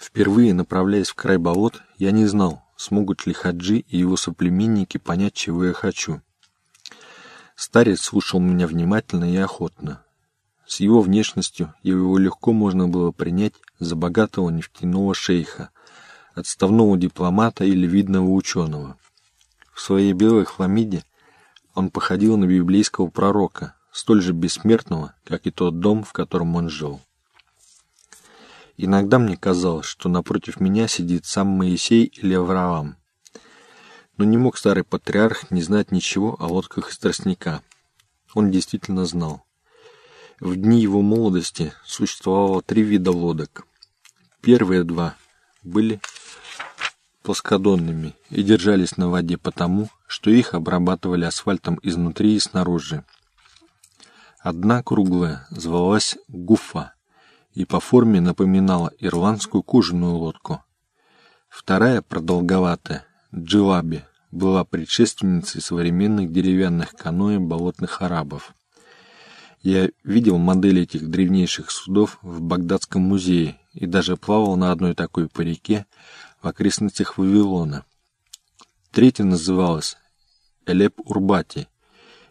Впервые направляясь в край болот, я не знал, смогут ли Хаджи и его соплеменники понять, чего я хочу. Старец слушал меня внимательно и охотно. С его внешностью его легко можно было принять за богатого нефтяного шейха, отставного дипломата или видного ученого. В своей белой хламиде он походил на библейского пророка, столь же бессмертного, как и тот дом, в котором он жил. Иногда мне казалось, что напротив меня сидит сам Моисей или Авраам. Но не мог старый патриарх не знать ничего о лодках из тростника. Он действительно знал. В дни его молодости существовало три вида лодок. Первые два были плоскодонными и держались на воде потому, что их обрабатывали асфальтом изнутри и снаружи. Одна круглая звалась Гуфа и по форме напоминала ирландскую кожаную лодку. Вторая, продолговатая, Джилаби, была предшественницей современных деревянных каноэ болотных арабов. Я видел модели этих древнейших судов в Багдадском музее и даже плавал на одной такой по реке в окрестностях Вавилона. Третья называлась Элеп-Урбати,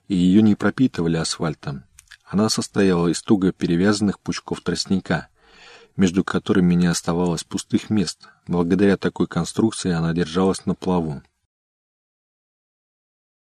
и ее не пропитывали асфальтом. Она состояла из туго перевязанных пучков тростника, между которыми не оставалось пустых мест. Благодаря такой конструкции она держалась на плаву.